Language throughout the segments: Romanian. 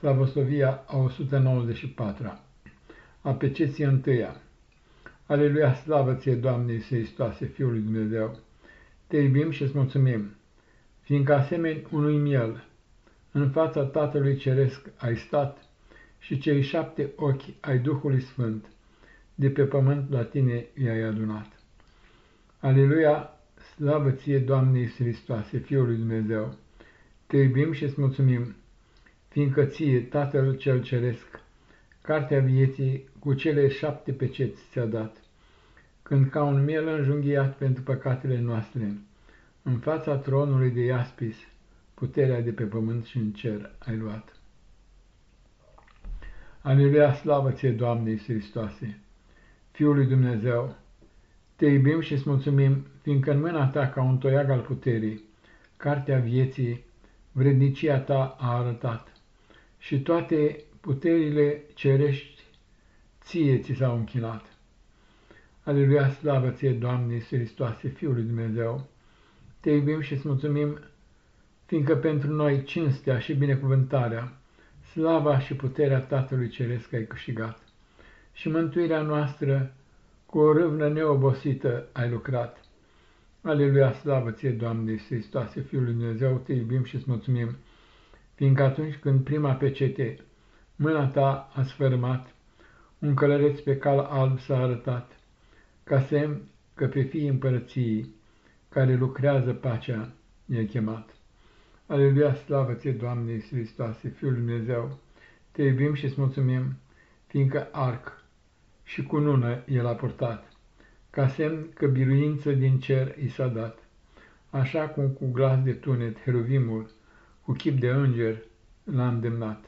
Slavosovia a 194-a, a peceții întâia. Aleluia, slavă ție, Doamne Iisus Hristoase, Fiul lui Dumnezeu! Te iubim și îți mulțumim, fiindcă asemeni unui miel, în fața Tatălui Ceresc ai stat și cei șapte ochi ai Duhului Sfânt, de pe pământ la tine i-ai adunat. Aleluia, slavă ție, Doamne Iisus Hristoase, Fiul lui Dumnezeu! Te iubim și îți mulțumim, fiindcă ție, Tatăl cel Ceresc, cartea vieții cu cele șapte peceți ți-a dat, când ca un miel înjunghiat pentru păcatele noastre, în fața tronului de Iaspis, puterea de pe pământ și în cer ai luat. Aleluia, slavă ție, Doamne Iisus Hristoase, Fiul lui Dumnezeu, te iubim și îți mulțumim, fiindcă în mâna ta, ca un toiag al puterii, cartea vieții, vrednicia ta a arătat și toate puterile cerești ție ți s-au închinat. Aleluia, slavă ție, Doamne Iisus Hristoase, Fiul lui Dumnezeu! Te iubim și îți mulțumim, fiindcă pentru noi cinstea și binecuvântarea, slava și puterea Tatălui Ceresc ai câștigat și mântuirea noastră cu o râvnă neobosită ai lucrat. Aleluia, slavă ție, Doamne Iisus Hristoase, Fiul lui Dumnezeu, te iubim și îți mulțumim, fiindcă atunci când prima pecete mâna ta a sfărmat, un călăreț pe cal alb s-a arătat, ca semn că pe fii împărăției, care lucrează pacea, i-a chemat. Aleluia, slavă ție, Doamne Iisus Hristoase, Fiul lui Dumnezeu, te iubim și îți mulțumim, fiindcă arc și cu nună el a purtat, ca semn că biruință din cer i s-a dat, așa cum cu glas de tunet heruvimul cu chip de înger l-a îndemnat.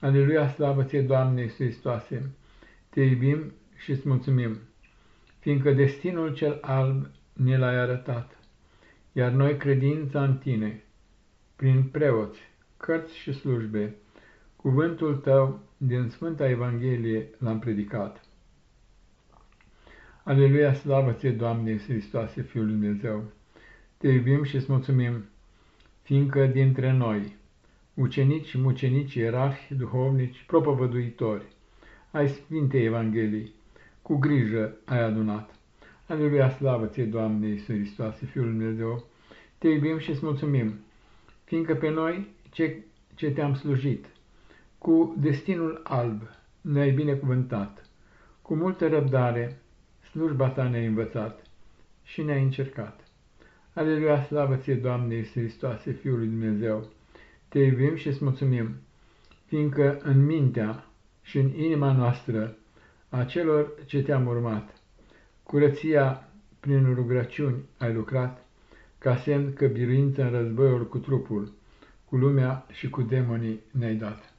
Aleluia, slavă ție, Doamne Iisus Hristoase, te iubim și îți mulțumim, fiindcă destinul cel alb ne l-ai arătat, iar noi credința în tine, prin preoți, cărți și slujbe, cuvântul tău din Sfânta Evanghelie l-am predicat. Aleluia, slavă ție, Doamne Iisus Hristoase, Fiul lui Dumnezeu, te iubim și îți mulțumim, fiindcă dintre noi, ucenici și mucenici, ierarhi, duhovnici, propovăduitori, ai Sfinte Evangheliei, cu grijă ai adunat. Aleluia, slavă ție, Doamne Iisus Hristoase, Fiul lui Dumnezeu, te iubim și îți mulțumim, fiindcă pe noi, ce, ce te-am slujit, cu destinul alb ne-ai binecuvântat, cu multă răbdare slujba ta ne-ai învățat și ne-ai încercat. Aleluia, slavă ție, Doamne Iisus Hristoase, Fiul lui Dumnezeu! Te iubim și îți mulțumim, fiindcă în mintea și în inima noastră a celor ce te-am urmat, curăția prin rugăciuni ai lucrat, ca semn că biruință în războiul cu trupul, cu lumea și cu demonii ne-ai dat.